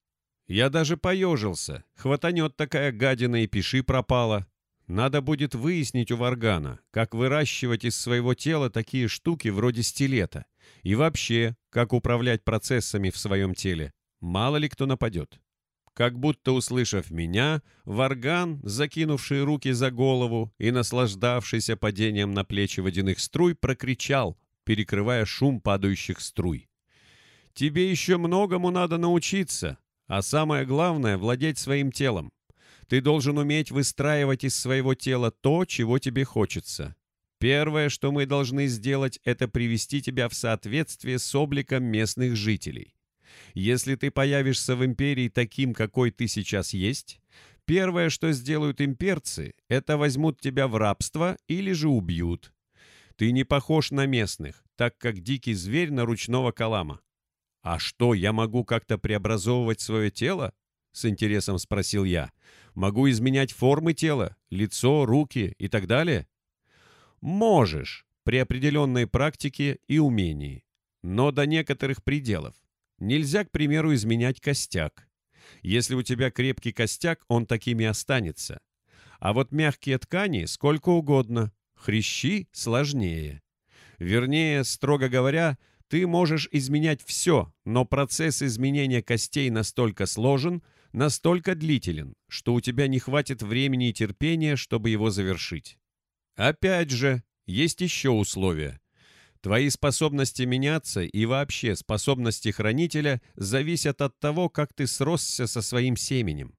Я даже поежился. Хватанет такая гадина и пиши пропала. Надо будет выяснить у Варгана, как выращивать из своего тела такие штуки вроде стилета. И вообще, как управлять процессами в своем теле. Мало ли кто нападет. Как будто услышав меня, Варган, закинувший руки за голову и наслаждавшийся падением на плечи водяных струй, прокричал, перекрывая шум падающих струй. «Тебе еще многому надо научиться, а самое главное — владеть своим телом. Ты должен уметь выстраивать из своего тела то, чего тебе хочется. Первое, что мы должны сделать, это привести тебя в соответствие с обликом местных жителей. Если ты появишься в империи таким, какой ты сейчас есть, первое, что сделают имперцы, это возьмут тебя в рабство или же убьют. Ты не похож на местных, так как дикий зверь на ручного калама. А что, я могу как-то преобразовывать свое тело? С интересом спросил я. Могу изменять формы тела, лицо, руки и так далее? Можешь, при определенной практике и умении, но до некоторых пределов. Нельзя, к примеру, изменять костяк. Если у тебя крепкий костяк, он такими останется. А вот мягкие ткани сколько угодно, хрящи сложнее. Вернее, строго говоря, ты можешь изменять все, но процесс изменения костей настолько сложен, настолько длителен, что у тебя не хватит времени и терпения, чтобы его завершить. Опять же, есть еще условия. Твои способности меняться и вообще способности хранителя зависят от того, как ты сросся со своим семенем.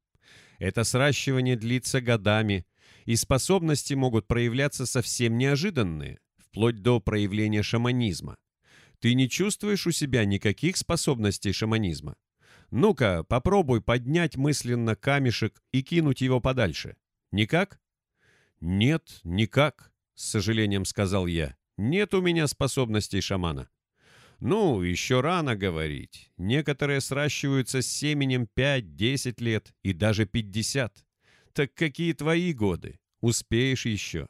Это сращивание длится годами, и способности могут проявляться совсем неожиданные, вплоть до проявления шаманизма. Ты не чувствуешь у себя никаких способностей шаманизма? Ну-ка, попробуй поднять мысленно камешек и кинуть его подальше. Никак? Нет, никак, с сожалением сказал я. Нет у меня способностей шамана. Ну, еще рано говорить. Некоторые сращиваются с семенем 5-10 лет и даже 50. Так какие твои годы? Успеешь еще.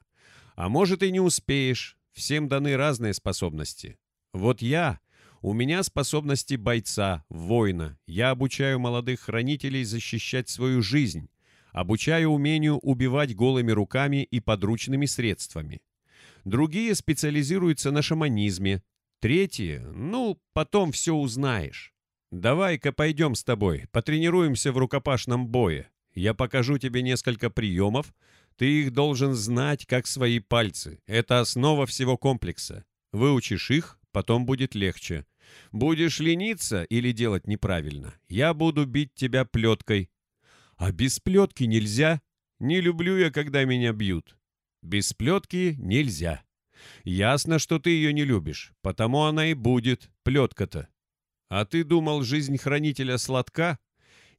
А может и не успеешь. Всем даны разные способности. Вот я, у меня способности бойца, воина. Я обучаю молодых хранителей защищать свою жизнь. Обучаю умению убивать голыми руками и подручными средствами. Другие специализируются на шаманизме. Третьи, ну, потом все узнаешь. Давай-ка пойдем с тобой, потренируемся в рукопашном бое. Я покажу тебе несколько приемов. Ты их должен знать, как свои пальцы. Это основа всего комплекса. Выучишь их, потом будет легче. Будешь лениться или делать неправильно, я буду бить тебя плеткой. А без плетки нельзя. Не люблю я, когда меня бьют. Без плетки нельзя. Ясно, что ты ее не любишь, потому она и будет, плетка-то. А ты думал, жизнь хранителя сладка?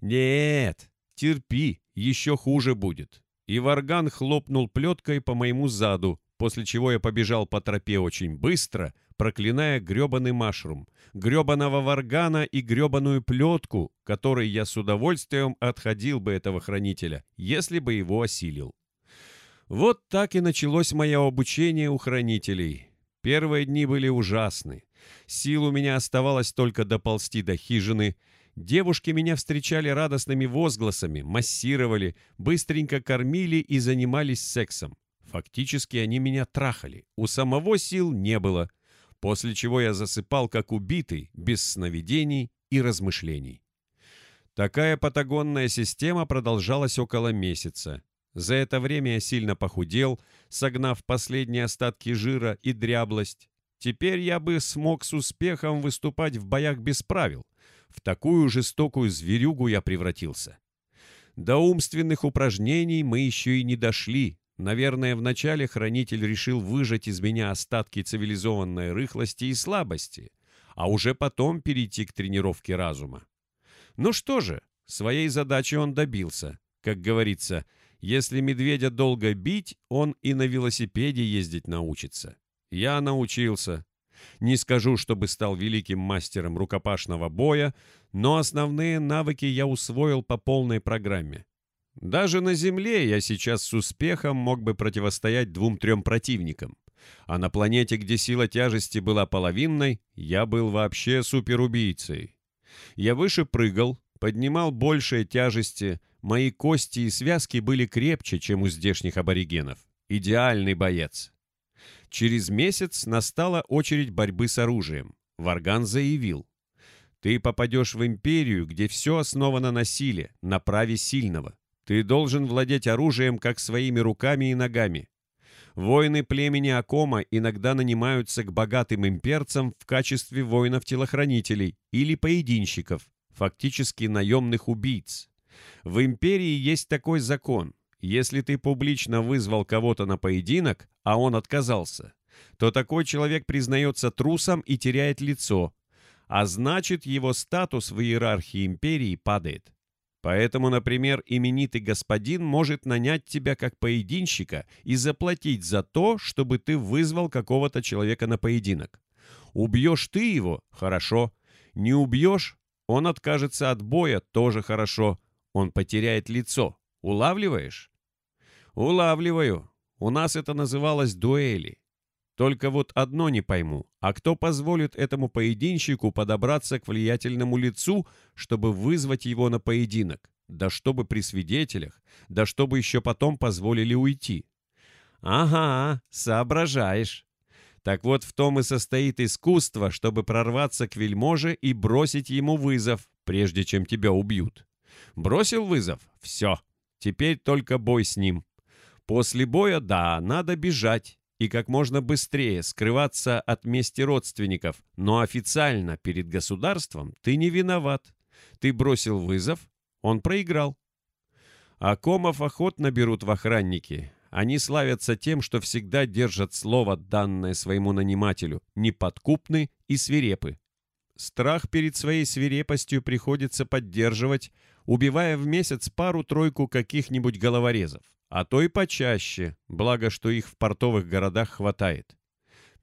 Нет, терпи, еще хуже будет. И Варган хлопнул плеткой по моему заду, после чего я побежал по тропе очень быстро, проклиная грёбаный машрум, грёбаного варгана и грёбаную плетку, которой я с удовольствием отходил бы этого хранителя, если бы его осилил. Вот так и началось мое обучение у хранителей. Первые дни были ужасны. Сил у меня оставалось только доползти до хижины. Девушки меня встречали радостными возгласами, массировали, быстренько кормили и занимались сексом. Фактически они меня трахали. У самого сил не было. После чего я засыпал как убитый, без сновидений и размышлений. Такая патагонная система продолжалась около месяца. За это время я сильно похудел, согнав последние остатки жира и дряблость. Теперь я бы смог с успехом выступать в боях без правил. В такую жестокую зверюгу я превратился. До умственных упражнений мы еще и не дошли. Наверное, вначале хранитель решил выжать из меня остатки цивилизованной рыхлости и слабости, а уже потом перейти к тренировке разума. Ну что же, своей задачи он добился. Как говорится, если медведя долго бить, он и на велосипеде ездить научится. Я научился. Не скажу, чтобы стал великим мастером рукопашного боя, но основные навыки я усвоил по полной программе. Даже на Земле я сейчас с успехом мог бы противостоять двум-трем противникам. А на планете, где сила тяжести была половинной, я был вообще суперубийцей. Я выше прыгал, поднимал большие тяжести, мои кости и связки были крепче, чем у здешних аборигенов. Идеальный боец. Через месяц настала очередь борьбы с оружием. Варган заявил. «Ты попадешь в империю, где все основано на силе, на праве сильного. Ты должен владеть оружием как своими руками и ногами. Воины племени Акома иногда нанимаются к богатым имперцам в качестве воинов-телохранителей или поединщиков, фактически наемных убийц. В империи есть такой закон. Если ты публично вызвал кого-то на поединок, а он отказался, то такой человек признается трусом и теряет лицо, а значит его статус в иерархии империи падает. Поэтому, например, именитый господин может нанять тебя как поединщика и заплатить за то, чтобы ты вызвал какого-то человека на поединок. Убьешь ты его – хорошо. Не убьешь – он откажется от боя – тоже хорошо. Он потеряет лицо. Улавливаешь? Улавливаю. У нас это называлось дуэли. Только вот одно не пойму, а кто позволит этому поединщику подобраться к влиятельному лицу, чтобы вызвать его на поединок? Да чтобы при свидетелях, да чтобы еще потом позволили уйти. Ага, соображаешь. Так вот в том и состоит искусство, чтобы прорваться к вельможе и бросить ему вызов, прежде чем тебя убьют. Бросил вызов? Все. Теперь только бой с ним. После боя, да, надо бежать и как можно быстрее скрываться от мести родственников, но официально перед государством ты не виноват. Ты бросил вызов, он проиграл. А комов охотно берут в охранники. Они славятся тем, что всегда держат слово, данное своему нанимателю, неподкупны и свирепы. Страх перед своей свирепостью приходится поддерживать, убивая в месяц пару-тройку каких-нибудь головорезов а то и почаще, благо, что их в портовых городах хватает.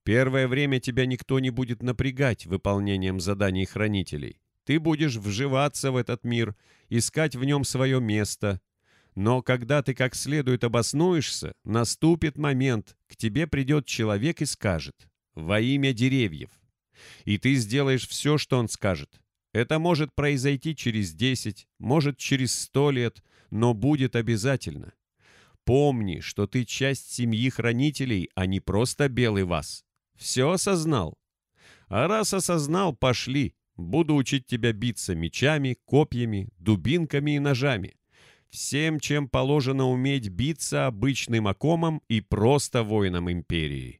Первое время тебя никто не будет напрягать выполнением заданий хранителей. Ты будешь вживаться в этот мир, искать в нем свое место. Но когда ты как следует обоснуешься, наступит момент, к тебе придет человек и скажет «Во имя деревьев». И ты сделаешь все, что он скажет. Это может произойти через 10, может через 100 лет, но будет обязательно. Помни, что ты часть семьи хранителей, а не просто белый вас. Все осознал? А раз осознал, пошли. Буду учить тебя биться мечами, копьями, дубинками и ножами. Всем, чем положено уметь биться обычным окомом и просто воином империи.